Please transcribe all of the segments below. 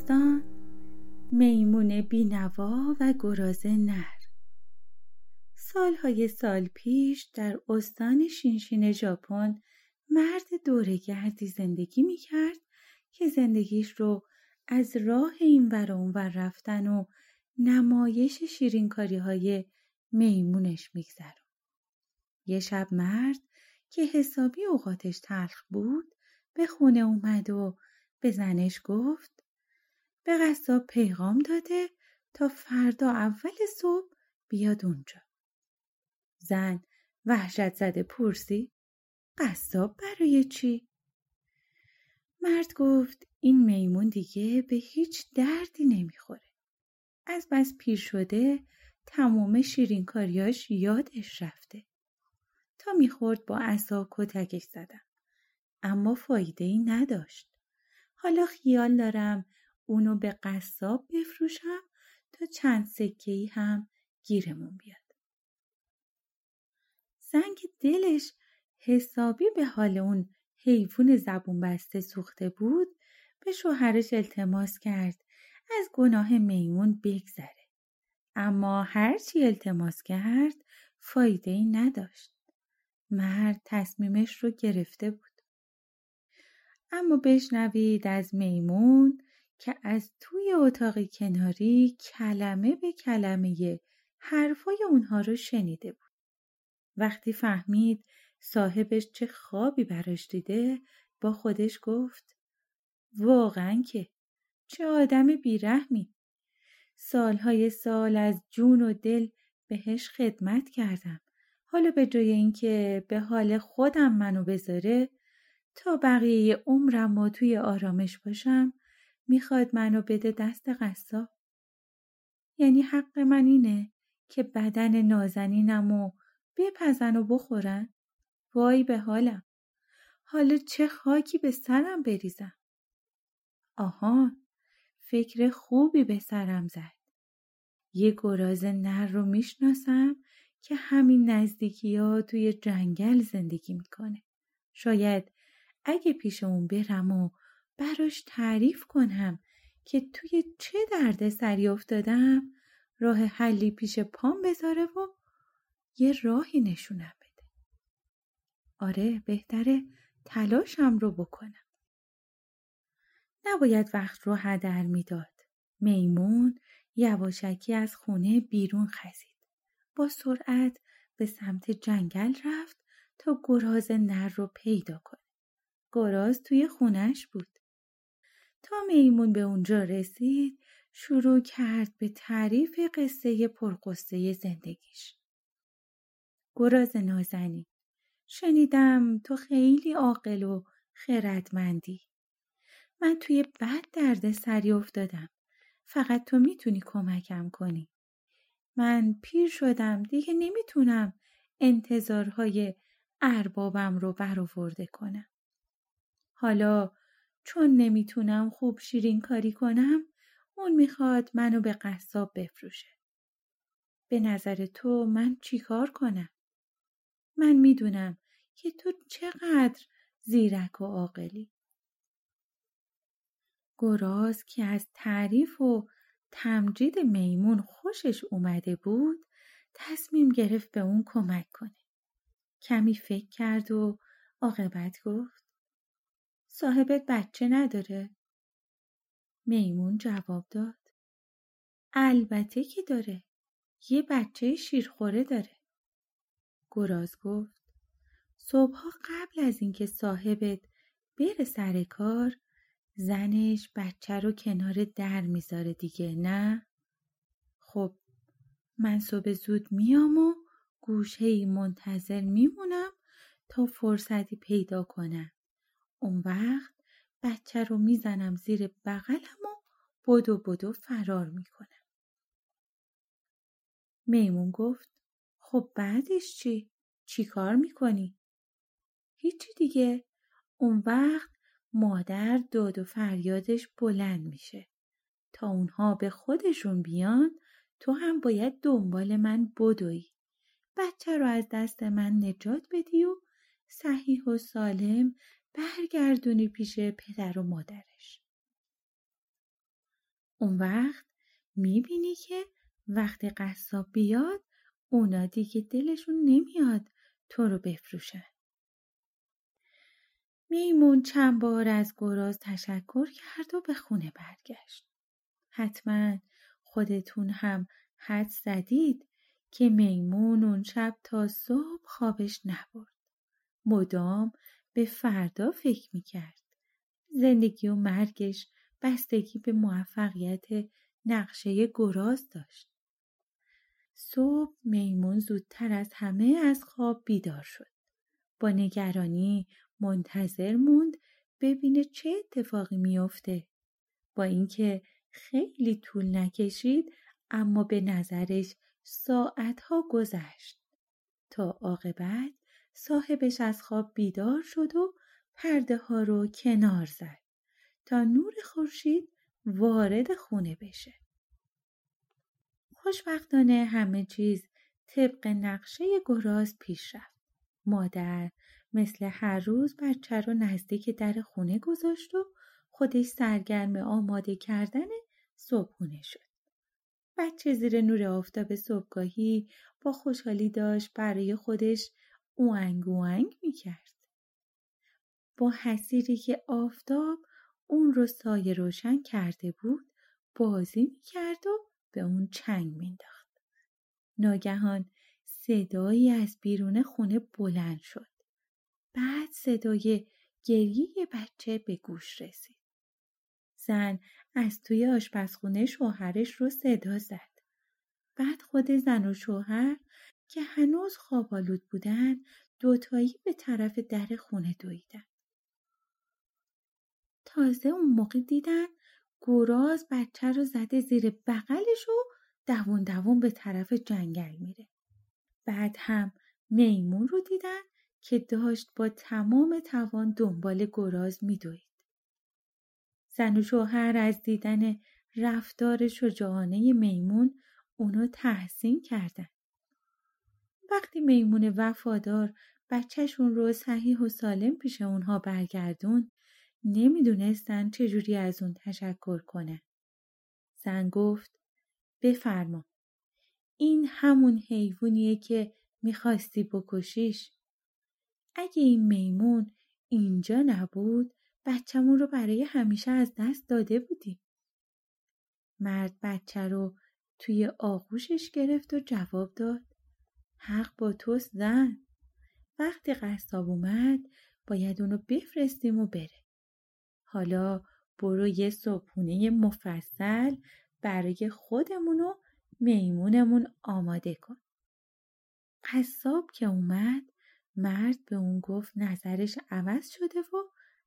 داستان میمون بینوا و گراز نر سالهای سال پیش در استان شینشین ژاپن مرد دورگردی زندگی می‌کرد که زندگیش رو از راه این ور اون ور رفتن و نمایش شیرینکاری های میمونش میگذرون. یه شب مرد که حسابی اوقاتش تلخ بود به خونه اومد و به زنش گفت به قصاب پیغام داده تا فردا اول صبح بیاد اونجا. زن وحشت زده پرسی قصاب برای چی؟ مرد گفت این میمون دیگه به هیچ دردی نمی‌خوره. از بس پیر شده تمام شیرینکاریاش یادش رفته. تا می‌خورد با عصا کتکش زدم. اما فایده ای نداشت. حالا خیال دارم اونو به قصاب بفروشم تا چند سکه هم گیرمون بیاد. زنگ دلش حسابی به حال اون حیوان زبون بسته سوخته بود به شوهرش التماس کرد از گناه میمون بگذره. اما هرچی التماس کرد فایده ای نداشت. مرد تصمیمش رو گرفته بود. اما بشنوید از میمون که از توی اتاق کناری کلمه به کلمه حرفای اونها رو شنیده بود. وقتی فهمید صاحبش چه خوابی براش دیده با خودش گفت واقعا که چه آدم بیرحمی سالهای سال از جون و دل بهش خدمت کردم حالا به جای اینکه به حال خودم منو بذاره تا بقیه عمرم و توی آرامش باشم می‌خواد منو بده دست قصاب. یعنی حق من اینه که بدن نازنینم و بپزن و بخورن؟ وای به حالم. حالا چه خاکی به سرم بریزم؟ آها فکر خوبی به سرم زد. یه گراز نر رو می‌شناسم که همین نزدیکی ها توی جنگل زندگی می‌کنه. شاید اگه پیش اون برم و براش تعریف کنم که توی چه درد سری افتادم راه حلی پیش پام بذاره و یه راهی نشونم بده. آره بهتره تلاشم رو بکنم. نباید وقت رو هدر می‌داد. میمون یواشکی از خونه بیرون خزید. با سرعت به سمت جنگل رفت تا گراز نر رو پیدا کنه. گراز توی خونش بود. تا میمون به اونجا رسید شروع کرد به تعریف قصه پرقصه زندگیش. گراز نازنی شنیدم تو خیلی عاقل و خردمندی. من توی بد درد سری افتادم. فقط تو می‌تونی کمکم کنی. من پیر شدم دیگه نمی‌تونم انتظارهای اربابم رو برآورده کنم. حالا چون نمی‌تونم خوب شیرین کاری کنم اون می‌خواد منو به قصاب بفروشه. به نظر تو من چیکار کنم؟ من می‌دونم که تو چقدر زیرک و عاقلی. گراز که از تعریف و تمجید میمون خوشش اومده بود تصمیم گرفت به اون کمک کنه. کمی فکر کرد و عاقبت گفت صاحبت بچه نداره؟ میمون جواب داد. البته که داره. یه بچه شیرخوره داره. گراز گفت. صبحها قبل از اینکه صاحبت بره سر کار زنش بچه رو کنار در می‌ذاره دیگه نه؟ خب من صبح زود میام و گوشه منتظر میمونم تا فرصتی پیدا کنم. اون وقت بچه رو می‌زنم زیر بغلم و بدو بدو فرار می‌کنم. میمون گفت خب بعدش چی؟ چی کار می‌کنی؟ هیچی دیگه. اون وقت مادر داد و فریادش بلند میشه. تا اونها به خودشون بیان تو هم باید دنبال من بدوی. بچه رو از دست من نجات بدی و صحیح و سالم برگردونی پیش پدر و مادرش. اون وقت می‌بینی که وقتی قصاب بیاد اونا دیگه دلشون نمیاد تو رو بفروشن. میمون چند بار از گراز تشکر کرد و به خونه برگشت. حتما خودتون هم حد زدید که میمون اون شب تا صبح خوابش نبرد. مدام به فردا فکر می‌کرد. زندگی و مرگش بستگی به موفقیت نقشه گراز داشت. صبح میمون زودتر از همه از خواب بیدار شد. با نگرانی منتظر موند ببینه چه اتفاقی میافته. با اینکه خیلی طول نکشید اما به نظرش ساعتها گذشت تا عاقبت صاحبش از خواب بیدار شد و پرده ها رو کنار زد تا نور خورشید وارد خونه بشه. خوشبختانه همه چیز طبق نقشه گراز پیش رفت. مادر مثل هر روز بچه رو نزدیک در خونه گذاشت و خودش سرگرم آماده کردن صبحونه شد. بچه زیر نور آفتاب صبحگاهی با خوشحالی داشت برای خودش اوانگ اوانگ می کرد. با حسیری که آفتاب اون رو سایه روشن کرده بود بازی می کرد و به اون چنگ مینداخت. ناگهان صدایی از بیرون خونه بلند شد. بعد صدای گریه بچه به گوش رسید. زن از توی آشپزخونه شوهرش رو صدا زد. بعد خود زن و شوهر که هنوز خوابالود بودن دوتایی به طرف در خونه دویدن. تازه اون موقع دیدن گراز بچه رو زده زیر بغلش و دوون دوون به طرف جنگل میره. بعد هم میمون رو دیدن که داشت با تمام توان دنبال گراز میدوید. زن و شوهر از دیدن رفتار شجاعانه میمون اونو تحسین کردن. وقتی میمون وفادار بچهشون رو صحیح و سالم پیش اونها برگردون نمی‌دونستن چجوری از اون تشکر کنه. زن گفت بفرما. این همون حیوانیه که می‌خواستی بکشیش. اگه این میمون اینجا نبود بچهمون رو برای همیشه از دست داده بودیم. مرد بچه رو توی آغوشش گرفت و جواب داد. حق با توست زن. وقتی قصاب اومد باید اونو بفرستیم و بره. حالا برو یه صبحونه مفصل برای خودمون و میمونمون آماده کن. قصاب که اومد مرد به اون گفت نظرش عوض شده و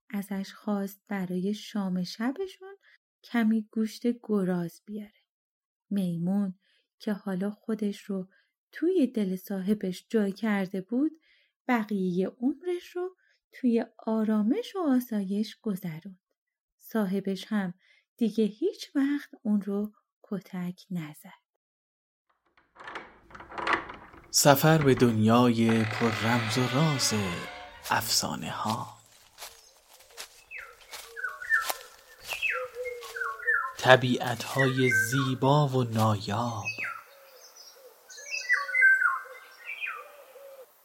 ازش خواست برای شام شبشون کمی گوشت گراز بیاره. میمون که حالا خودش رو توی دل صاحبش جای کرده بود بقیه عمرش رو توی آرامش و آسایش گذروند. صاحبش هم دیگه هیچ وقت اون رو کتک نزد. سفر به دنیای پر رمز و راز افسانه ها طبیعت های زیبا و نایاب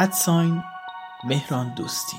ادساین مهران دوستی.